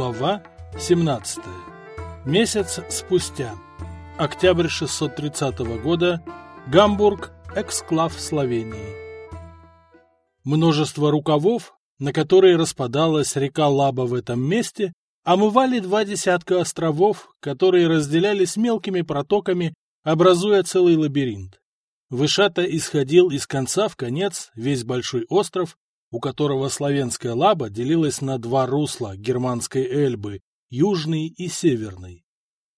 Глава 17. Месяц спустя. Октябрь 630 года. Гамбург, эксклав Словении. Множество рукавов, на которые распадалась река Лаба в этом месте, омывали два десятка островов, которые разделялись мелкими протоками, образуя целый лабиринт. Вышата исходил из конца в конец весь большой остров, у которого славянская лаба делилась на два русла германской Эльбы, южный и северный.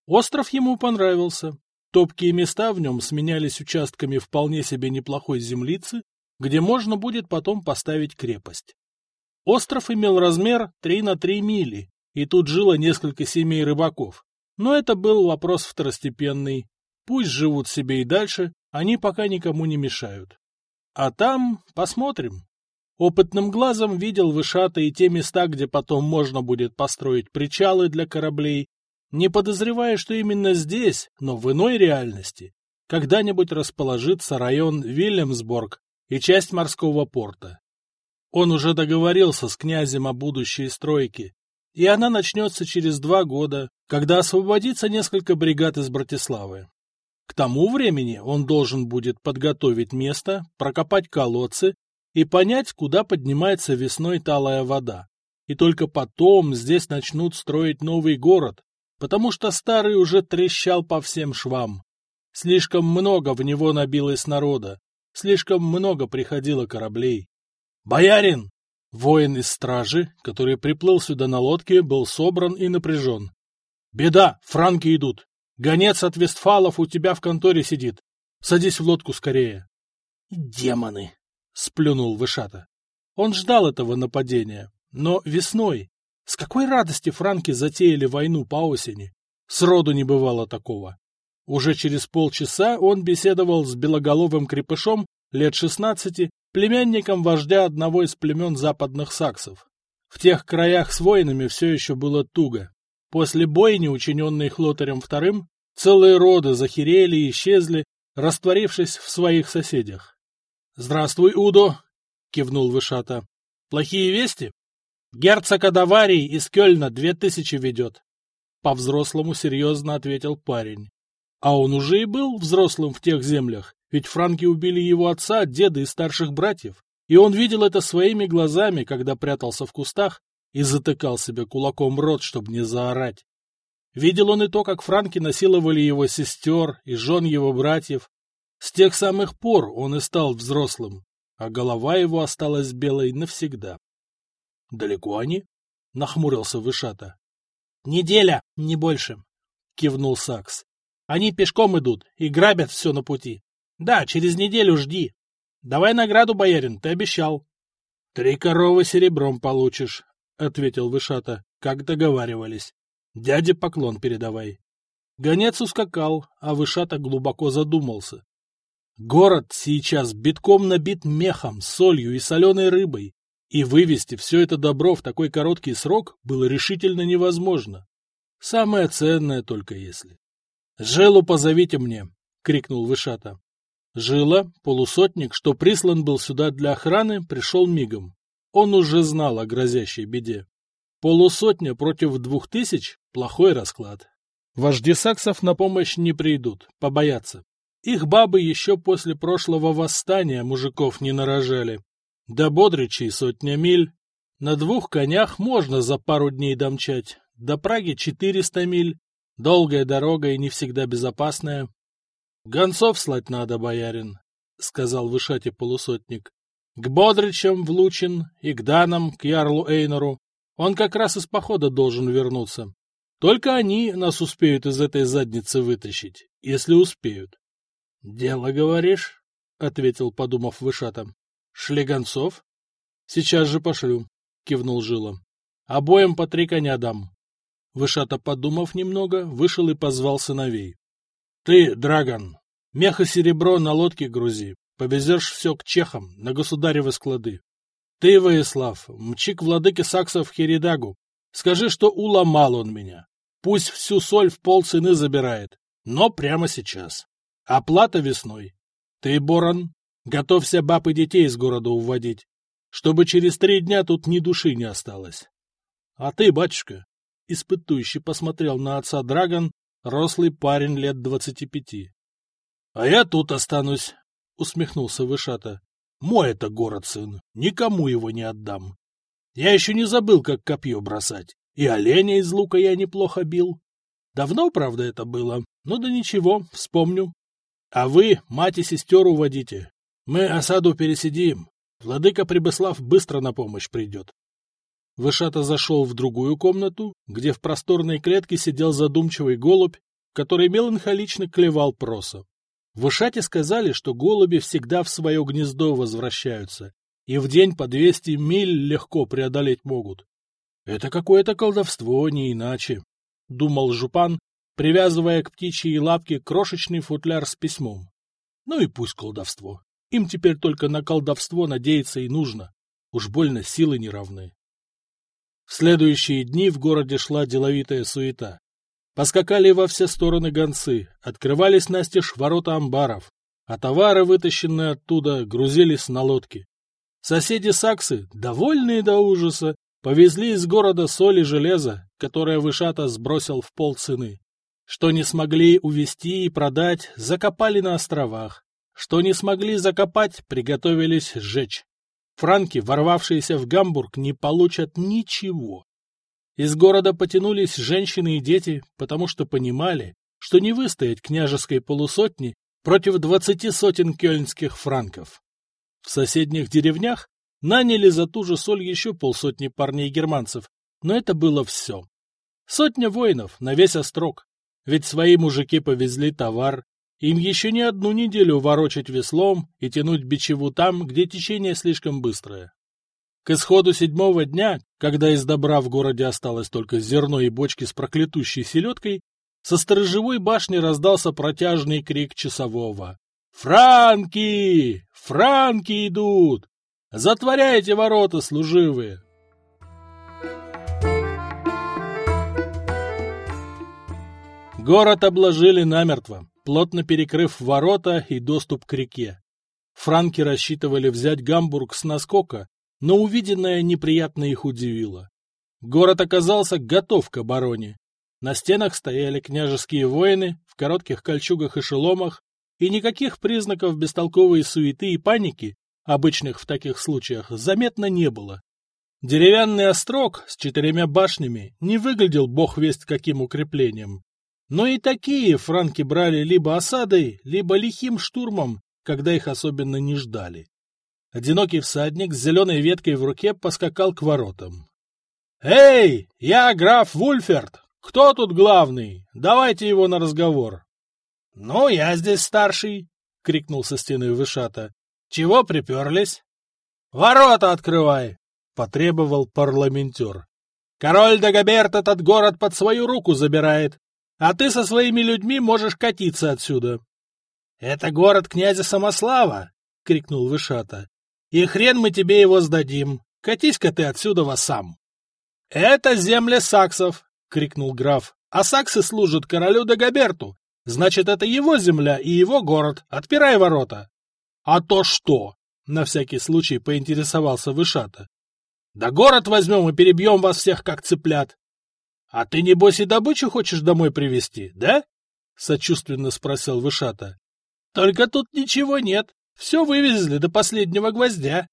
Остров ему понравился. Топкие места в нем сменялись участками вполне себе неплохой землицы, где можно будет потом поставить крепость. Остров имел размер 3 на 3 мили, и тут жило несколько семей рыбаков. Но это был вопрос второстепенный. Пусть живут себе и дальше, они пока никому не мешают. А там посмотрим. Опытным глазом видел Вышата и те места, где потом можно будет построить причалы для кораблей, не подозревая, что именно здесь, но в иной реальности, когда-нибудь расположится район Вильямсборг и часть морского порта. Он уже договорился с князем о будущей стройке, и она начнется через два года, когда освободится несколько бригад из Братиславы. К тому времени он должен будет подготовить место, прокопать колодцы и понять, куда поднимается весной талая вода. И только потом здесь начнут строить новый город, потому что старый уже трещал по всем швам. Слишком много в него набилось народа, слишком много приходило кораблей. «Боярин!» Воин из стражи, который приплыл сюда на лодке, был собран и напряжен. «Беда! Франки идут! Гонец от Вестфалов у тебя в конторе сидит! Садись в лодку скорее!» «Демоны!» — сплюнул Вышата. Он ждал этого нападения, но весной. С какой радости франки затеяли войну по осени? Сроду не бывало такого. Уже через полчаса он беседовал с белоголовым крепышом лет шестнадцати, племянником вождя одного из племен западных саксов. В тех краях с воинами все еще было туго. После бойни, учиненной Хлотарем II, целые роды захерели и исчезли, растворившись в своих соседях. — Здравствуй, Удо! — кивнул Вышата. — Плохие вести? Герцог Адаварий из Кёльна две тысячи ведет. По-взрослому серьезно ответил парень. А он уже и был взрослым в тех землях, ведь франки убили его отца, деда и старших братьев, и он видел это своими глазами, когда прятался в кустах и затыкал себе кулаком рот, чтобы не заорать. Видел он и то, как франки насиловали его сестер и жен его братьев, с тех самых пор он и стал взрослым, а голова его осталась белой навсегда. — Далеко они? — нахмурился Вышата. — Неделя, не больше, — кивнул Сакс. — Они пешком идут и грабят все на пути. Да, через неделю жди. Давай награду, боярин, ты обещал. — Три коровы серебром получишь, — ответил Вышата, как договаривались. Дяде поклон передавай. Гонец ускакал, а Вышата глубоко задумался. Город сейчас битком набит мехом, солью и соленой рыбой, и вывести все это добро в такой короткий срок было решительно невозможно. Самое ценное только если. — Жилу позовите мне! — крикнул Вышата. Жила, полусотник, что прислан был сюда для охраны, пришел мигом. Он уже знал о грозящей беде. Полусотня против двух тысяч — плохой расклад. Вожди саксов на помощь не придут, побоятся. Их бабы еще после прошлого восстания мужиков не нарожали. До Бодричей сотня миль. На двух конях можно за пару дней домчать. До Праги четыреста миль. Долгая дорога и не всегда безопасная. — Гонцов слать надо, боярин, — сказал вышате полусотник. — К Бодричам в Лучин и к Данам, к Ярлу Эйнору. Он как раз из похода должен вернуться. Только они нас успеют из этой задницы вытащить, если успеют. — Дело, говоришь? — ответил, подумав Вышатом. — Шлегонцов? — Сейчас же пошлю, — кивнул Жила. — Обоим по три коня дам. Вышата, подумав немного, вышел и позвал сыновей. — Ты, Драгон, мех и серебро на лодке грузи, повезешь все к чехам, на государевы склады. Ты, Воислав, мчи к владыке саксов Херидагу, скажи, что уломал он меня. Пусть всю соль в пол цены забирает, но прямо сейчас. Оплата весной. Ты, Борон, готовься баб и детей из города уводить, чтобы через три дня тут ни души не осталось. А ты, батюшка, испытующе посмотрел на отца Драгон, рослый парень лет двадцати пяти. — А я тут останусь, — усмехнулся Вышата. — Мой это город, сын, никому его не отдам. Я еще не забыл, как копье бросать, и оленя из лука я неплохо бил. Давно, правда, это было, но да ничего, вспомню. А вы, мать и сестер, уводите. Мы осаду пересидим. Владыка Прибыслав быстро на помощь придет. Вышата зашел в другую комнату, где в просторной клетке сидел задумчивый голубь, который меланхолично клевал проса. В Ишате сказали, что голуби всегда в свое гнездо возвращаются, и в день по 200 миль легко преодолеть могут. Это какое-то колдовство, не иначе, — думал Жупан, привязывая к птичьей лапке крошечный футляр с письмом. Ну и пусть колдовство. Им теперь только на колдовство надеяться и нужно. Уж больно силы не равны. В следующие дни в городе шла деловитая суета. Поскакали во все стороны гонцы, открывались настежь ворота амбаров, а товары, вытащенные оттуда, грузились на лодки. Соседи Саксы, довольные до ужаса, повезли из города соль и железо, которое Вышата сбросил в полцены. Что не смогли увезти и продать, закопали на островах. Что не смогли закопать, приготовились сжечь. Франки, ворвавшиеся в Гамбург, не получат ничего. Из города потянулись женщины и дети, потому что понимали, что не выстоять княжеской полусотни против двадцати сотен кёльнских франков. В соседних деревнях наняли за ту же соль еще полсотни парней-германцев, но это было все. Сотня воинов на весь острог, ведь свои мужики повезли товар, им еще не одну неделю ворочать веслом и тянуть бичеву там, где течение слишком быстрое. К исходу седьмого дня, когда из добра в городе осталось только зерно и бочки с проклятущей селедкой, со сторожевой башни раздался протяжный крик часового. «Франки! Франки идут! Затворяйте ворота, служивые!» Город обложили намертво плотно перекрыв ворота и доступ к реке. Франки рассчитывали взять Гамбург с наскока, но увиденное неприятно их удивило. Город оказался готов к обороне. На стенах стояли княжеские воины в коротких кольчугах и шеломах, и никаких признаков бестолковой суеты и паники, обычных в таких случаях, заметно не было. Деревянный острог с четырьмя башнями не выглядел бог весть каким укреплением. Но и такие франки брали либо осадой, либо лихим штурмом, когда их особенно не ждали. Одинокий всадник с зеленой веткой в руке поскакал к воротам. «Эй, я граф Вульферт! Кто тут главный? Давайте его на разговор!» «Ну, я здесь старший!» — крикнул со стены Вышата. «Чего приперлись?» «Ворота открывай!» — потребовал парламентер. «Король Дагоберт этот город под свою руку забирает а ты со своими людьми можешь катиться отсюда. — Это город князя Самослава! — крикнул Вышата. — И хрен мы тебе его сдадим. Катись-ка ты отсюда во сам. — Это земля саксов! — крикнул граф. — А саксы служат королю Дагоберту. Значит, это его земля и его город. Отпирай ворота. — А то что? — на всякий случай поинтересовался Вышата. — Да город возьмем и перебьем вас всех, как цыплят. «А ты, небось, и добычу хочешь домой привезти, да?» — сочувственно спросил Вышата. «Только тут ничего нет. Все вывезли до последнего гвоздя».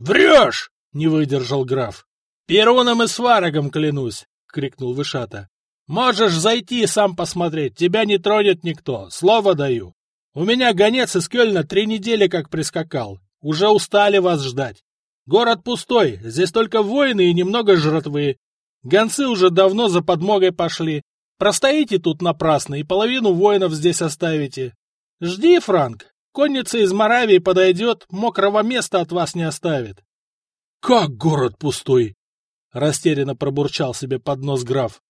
«Врешь!» — не выдержал граф. «Перуном и сварогом клянусь!» — крикнул Вышата. «Можешь зайти и сам посмотреть, тебя не тронет никто, слово даю. У меня гонец из Кёльна три недели как прискакал, уже устали вас ждать. Город пустой, здесь только воины и немного жратвы, Гонцы уже давно за подмогой пошли. Простоите тут напрасно и половину воинов здесь оставите. Жди, Франк. Конница из Моравии подойдет, мокрого места от вас не оставит. — Как город пустой? — растерянно пробурчал себе под нос граф.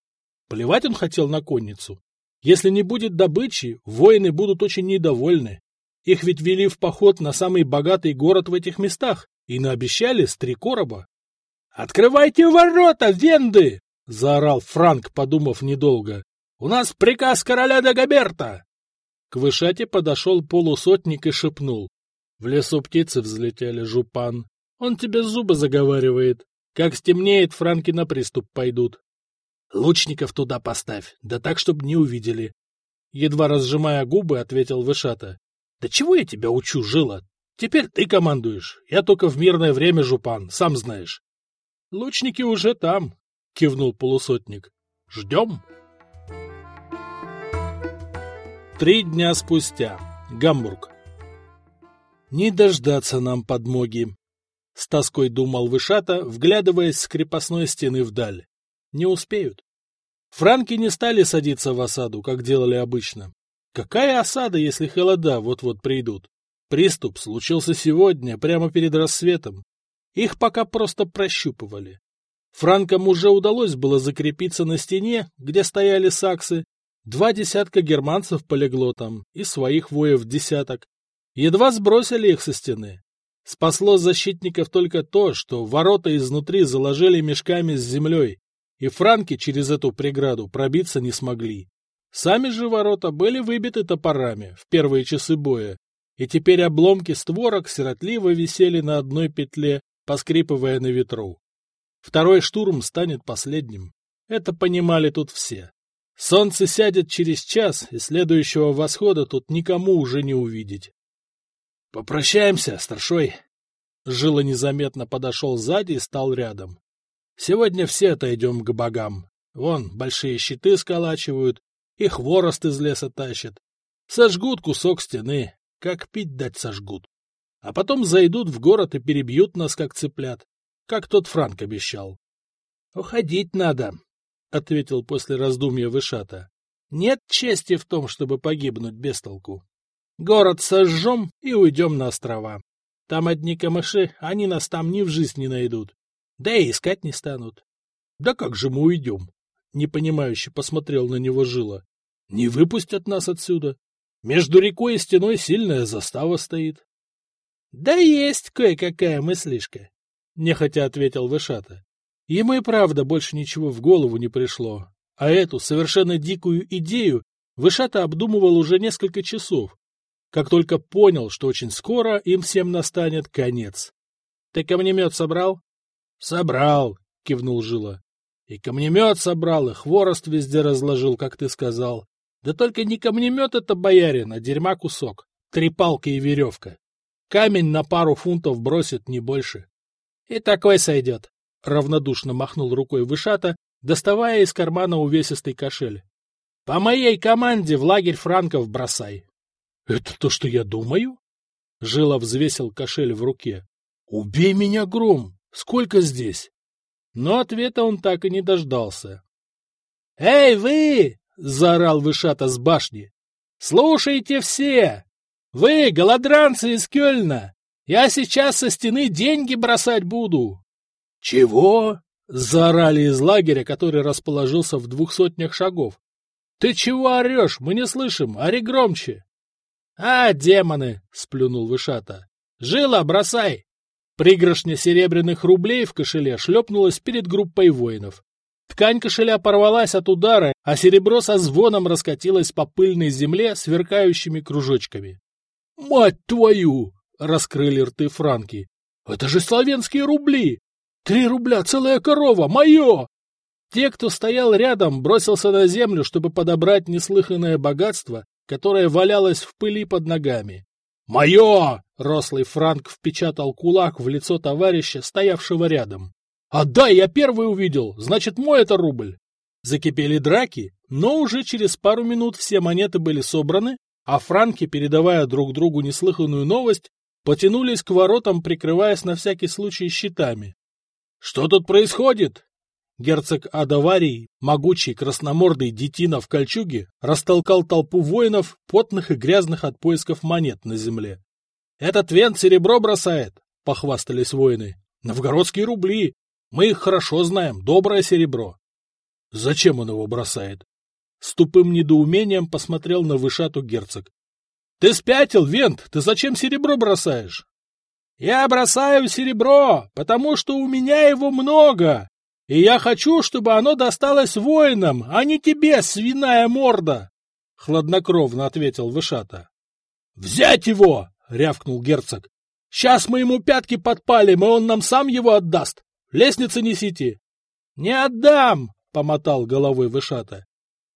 Плевать он хотел на конницу. Если не будет добычи, воины будут очень недовольны. Их ведь вели в поход на самый богатый город в этих местах и наобещали с три короба. «Открывайте ворота, венды!» — заорал Франк, подумав недолго. «У нас приказ короля Дагоберта!» К вышате подошел полусотник и шепнул. В лесу птицы взлетели, жупан. Он тебе зубы заговаривает. Как стемнеет, франки на приступ пойдут. Лучников туда поставь, да так, чтобы не увидели. Едва разжимая губы, ответил Вышата. Да чего я тебя учу, Жила? Теперь ты командуешь. Я только в мирное время жупан, сам знаешь. Лучники уже там, кивнул полусотник. Ждем. Три дня спустя. Гамбург. Не дождаться нам подмоги. С тоской думал Вышата, вглядываясь с крепостной стены вдаль. Не успеют. Франки не стали садиться в осаду, как делали обычно. Какая осада, если холода вот-вот придут? Приступ случился сегодня, прямо перед рассветом. Их пока просто прощупывали. Франкам уже удалось было закрепиться на стене, где стояли саксы. Два десятка германцев полегло там, и своих воев десяток. Едва сбросили их со стены. Спасло защитников только то, что ворота изнутри заложили мешками с землей, и франки через эту преграду пробиться не смогли. Сами же ворота были выбиты топорами в первые часы боя, и теперь обломки створок сиротливо висели на одной петле, поскрипывая на ветру. Второй штурм станет последним. Это понимали тут все. Солнце сядет через час, и следующего восхода тут никому уже не увидеть. — Попрощаемся, старшой. Жила незаметно подошел сзади и стал рядом. — Сегодня все отойдем к богам. Вон, большие щиты сколачивают, и хворост из леса тащат. Сожгут кусок стены, как пить дать сожгут. А потом зайдут в город и перебьют нас, как цыплят, как тот Франк обещал. — Уходить надо, — ответил после раздумья Вышата. — Нет чести в том, чтобы погибнуть без толку. Город сожжем и уйдем на острова. Там одни камыши, они нас там ни в жизнь не найдут. Да и искать не станут. — Да как же мы уйдем? — непонимающе посмотрел на него Жила. — Не выпустят нас отсюда. Между рекой и стеной сильная застава стоит. — Да есть кое-какая мыслишка, — нехотя ответил Вышата. Ему и правда больше ничего в голову не пришло, а эту совершенно дикую идею Вышата обдумывал уже несколько часов, как только понял, что очень скоро им всем настанет конец. — Ты камнемет собрал? — Собрал, — кивнул Жила. — И камнемет собрал, и хворост везде разложил, как ты сказал. Да только не камнемет это, боярин, а дерьма кусок. Три палки и веревка. Камень на пару фунтов бросит, не больше. И такой сойдет. Равнодушно махнул рукой Вышата, доставая из кармана увесистый кошель. По моей команде в лагерь франков бросай. — Это то, что я думаю? Жила взвесил кошель в руке. — Убей меня, Гром! Сколько здесь? Но ответа он так и не дождался. — Эй, вы! — заорал Вышата с башни. — Слушайте все! Вы, голодранцы из Кёльна! Я сейчас со стены деньги бросать буду! — Чего? — заорали из лагеря, который расположился в двух сотнях шагов. — Ты чего орешь? Мы не слышим, ори громче! — А, демоны! — сплюнул Вышата. — Жила, бросай! Пригоршня серебряных рублей в кошеле шлепнулась перед группой воинов. Ткань кошеля порвалась от удара, а серебро со звоном раскатилось по пыльной земле сверкающими кружочками. «Мать твою!» — раскрыли рты франки. «Это же славянские рубли! Три рубля целая корова! Мое!» Те, кто стоял рядом, бросился на землю, чтобы подобрать неслыханное богатство, которое валялось в пыли под ногами. «Мое!» — рослый франк впечатал кулак в лицо товарища, стоявшего рядом. «Отдай, я первый увидел, значит, мой это рубль!» Закипели драки, но уже через пару минут все монеты были собраны, а франки, передавая друг другу неслыханную новость, потянулись к воротам, прикрываясь на всякий случай щитами. «Что тут происходит?» Герцог Адаварий, могучий красномордый детина в кольчуге, растолкал толпу воинов, потных и грязных от поисков монет на земле. «Этот вент серебро бросает», — похвастались воины. «Новгородские рубли, мы их хорошо знаем, доброе серебро. Зачем он его бросает? С тупым недоумением посмотрел на вышату герцог. Ты спятил, Вент, ты зачем серебро бросаешь? Я бросаю серебро, потому что у меня его много, и я хочу, чтобы оно досталось воинам, а не тебе, свиная морда! — хладнокровно ответил Вышата. — Взять его! — рявкнул герцог. — Сейчас мы ему пятки подпалим, и он нам сам его отдаст. Лестницы несите. — Не отдам! — помотал головой Вышата. —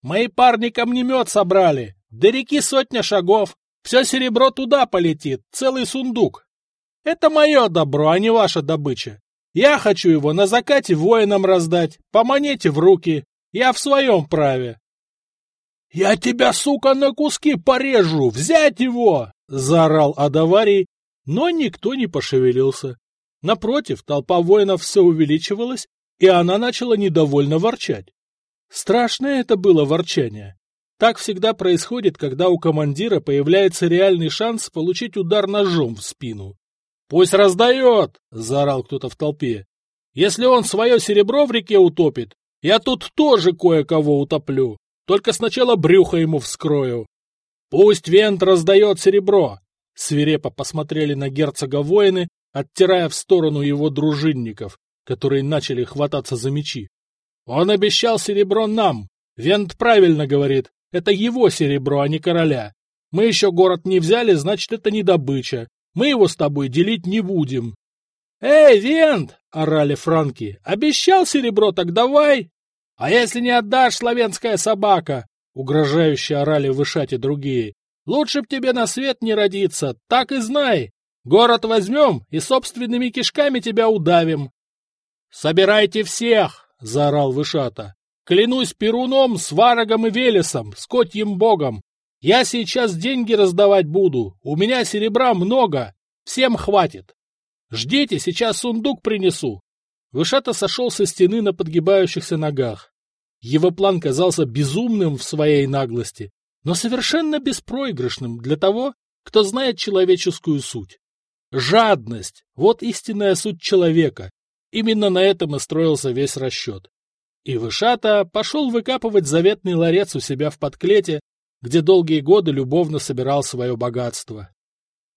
Мои парни камнемет собрали. До реки сотня шагов. Все серебро туда полетит, целый сундук. Это мое добро, а не ваша добыча. Я хочу его на закате воинам раздать, по монете в руки. Я в своем праве. — Я тебя, сука, на куски порежу! Взять его! — заорал Адаварий, но никто не пошевелился. Напротив, толпа воинов все увеличивалась, и она начала недовольно ворчать. Страшное это было ворчание. Так всегда происходит, когда у командира появляется реальный шанс получить удар ножом в спину. «Пусть раздает!» — заорал кто-то в толпе. «Если он свое серебро в реке утопит, я тут тоже кое-кого утоплю, только сначала брюхо ему вскрою. Пусть Вент раздает серебро!» Свирепо посмотрели на герцога воины, оттирая в сторону его дружинников, которые начали хвататься за мечи. «Он обещал серебро нам! Вент правильно говорит, это его серебро, а не короля. Мы еще город не взяли, значит, это не добыча. Мы его с тобой делить не будем. — Эй, Вент! — орали франки. — Обещал серебро, так давай! — А если не отдашь, славянская собака? — угрожающе орали вышать и другие. — Лучше б тебе на свет не родиться, так и знай. Город возьмем и собственными кишками тебя удавим. — Собирайте всех! — заорал Вышата. — Клянусь Перуном, Сварогом и Велесом, скотьим богом. Я сейчас деньги раздавать буду, у меня серебра много, всем хватит. Ждите, сейчас сундук принесу. Вышата сошел со стены на подгибающихся ногах. Его план казался безумным в своей наглости, но совершенно беспроигрышным для того, кто знает человеческую суть. Жадность — вот истинная суть человека. Именно на этом и строился весь расчет. И Вышата пошел выкапывать заветный ларец у себя в подклете, где долгие годы любовно собирал свое богатство.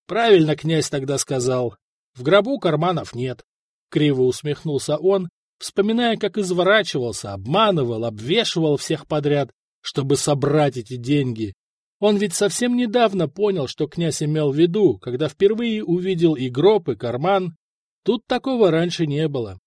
Правильно князь тогда сказал. В гробу карманов нет. Криво усмехнулся он, вспоминая, как изворачивался, обманывал, обвешивал всех подряд, чтобы собрать эти деньги. Он ведь совсем недавно понял, что князь имел в виду, когда впервые увидел и гроб, и карман. Тут такого раньше не было.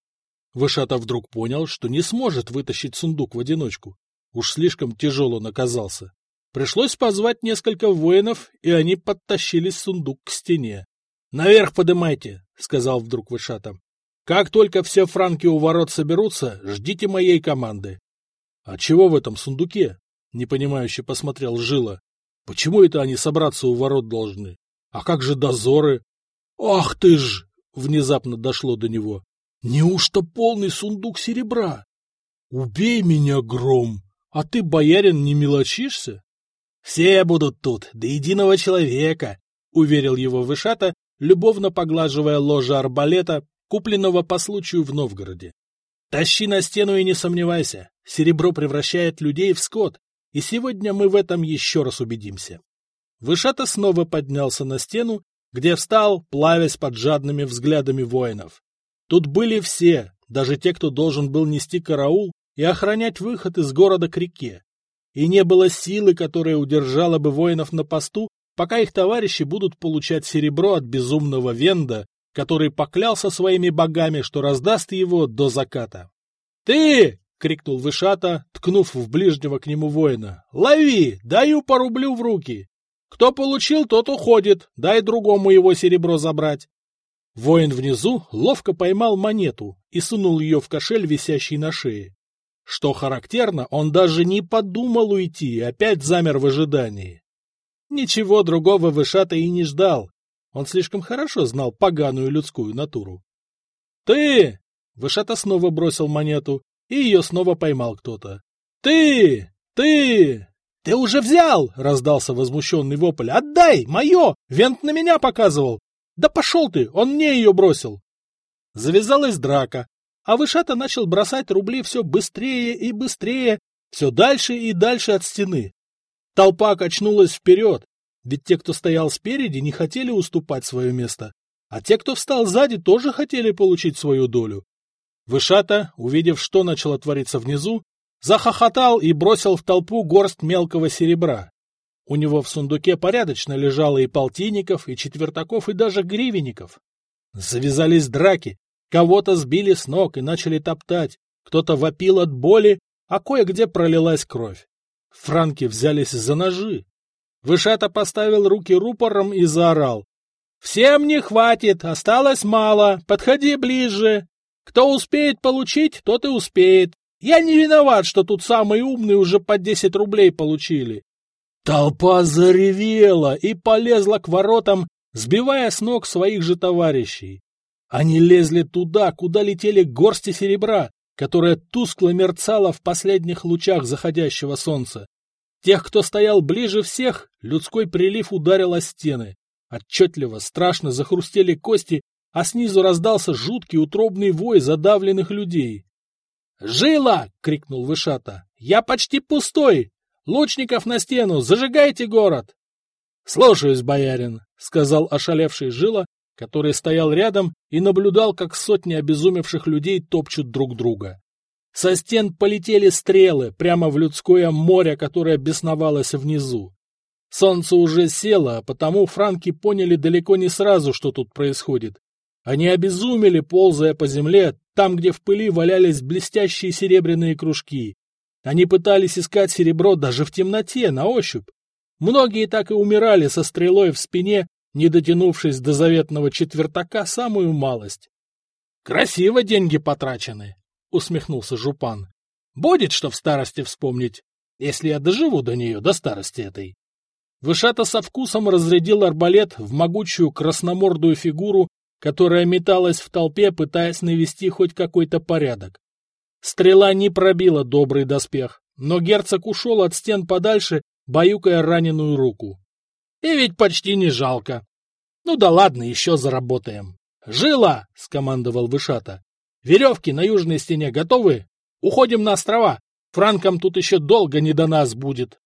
Вышата вдруг понял, что не сможет вытащить сундук в одиночку. Уж слишком тяжело наказался. Пришлось позвать несколько воинов, и они подтащили сундук к стене. — Наверх подымайте, — сказал вдруг Вышата. — Как только все франки у ворот соберутся, ждите моей команды. — А чего в этом сундуке? — непонимающе посмотрел Жила. — Почему это они собраться у ворот должны? А как же дозоры? — Ах ты ж! — внезапно дошло до него. — Неужто полный сундук серебра? — Убей меня, гром! А ты, боярин, не мелочишься? «Все будут тут, до единого человека», — уверил его Вышата, любовно поглаживая ложе арбалета, купленного по случаю в Новгороде. «Тащи на стену и не сомневайся, серебро превращает людей в скот, и сегодня мы в этом еще раз убедимся». Вышата снова поднялся на стену, где встал, плавясь под жадными взглядами воинов. Тут были все, даже те, кто должен был нести караул и охранять выход из города к реке и не было силы, которая удержала бы воинов на посту, пока их товарищи будут получать серебро от безумного Венда, который поклялся своими богами, что раздаст его до заката. «Ты!» — крикнул Вышата, ткнув в ближнего к нему воина. «Лови! Даю по рублю в руки! Кто получил, тот уходит, дай другому его серебро забрать!» Воин внизу ловко поймал монету и сунул ее в кошель, висящий на шее. Что характерно, он даже не подумал уйти и опять замер в ожидании. Ничего другого Вышата и не ждал. Он слишком хорошо знал поганую людскую натуру. «Ты!» — Вышата снова бросил монету, и ее снова поймал кто-то. «Ты! Ты! Ты уже взял!» — раздался возмущенный вопль. «Отдай! Мое! Вент на меня показывал! Да пошел ты! Он мне ее бросил!» Завязалась драка, а Вышата начал бросать рубли все быстрее и быстрее, все дальше и дальше от стены. Толпа качнулась вперед, ведь те, кто стоял спереди, не хотели уступать свое место, а те, кто встал сзади, тоже хотели получить свою долю. Вышата, увидев, что начало твориться внизу, захохотал и бросил в толпу горсть мелкого серебра. У него в сундуке порядочно лежало и полтинников, и четвертаков, и даже гривенников. Завязались драки, Кого-то сбили с ног и начали топтать, кто-то вопил от боли, а кое-где пролилась кровь. Франки взялись за ножи. Вышата поставил руки рупором и заорал. «Всем не хватит, осталось мало, подходи ближе. Кто успеет получить, тот и успеет. Я не виноват, что тут самые умные уже по десять рублей получили». Толпа заревела и полезла к воротам, сбивая с ног своих же товарищей. Они лезли туда, куда летели горсти серебра, которое тускло мерцало в последних лучах заходящего солнца. Тех, кто стоял ближе всех, людской прилив ударил о стены. Отчетливо, страшно захрустели кости, а снизу раздался жуткий утробный вой задавленных людей. «Жила!» — крикнул Вышата. «Я почти пустой! Лучников на стену! Зажигайте город!» «Слушаюсь, боярин!» — сказал ошалевший Жила, который стоял рядом и наблюдал, как сотни обезумевших людей топчут друг друга. Со стен полетели стрелы прямо в людское море, которое бесновалось внизу. Солнце уже село, а потому франки поняли далеко не сразу, что тут происходит. Они обезумели, ползая по земле, там, где в пыли валялись блестящие серебряные кружки. Они пытались искать серебро даже в темноте, на ощупь. Многие так и умирали со стрелой в спине, не дотянувшись до заветного четвертака самую малость. — Красиво деньги потрачены, усмехнулся Жупан. Будет что в старости вспомнить, если я доживу до нее, до старости этой. Вышата со вкусом разрядил арбалет в могучую красномордую фигуру, которая металась в толпе, пытаясь навести хоть какой-то порядок. Стрела не пробила добрый доспех, но герцог ушел от стен подальше, баюкая раненую руку. И ведь почти не жалко. Ну да ладно, еще заработаем. «Жила!» — скомандовал Вышата. Веревки на южной стене готовы? Уходим на острова. Франкам тут еще долго не до нас будет.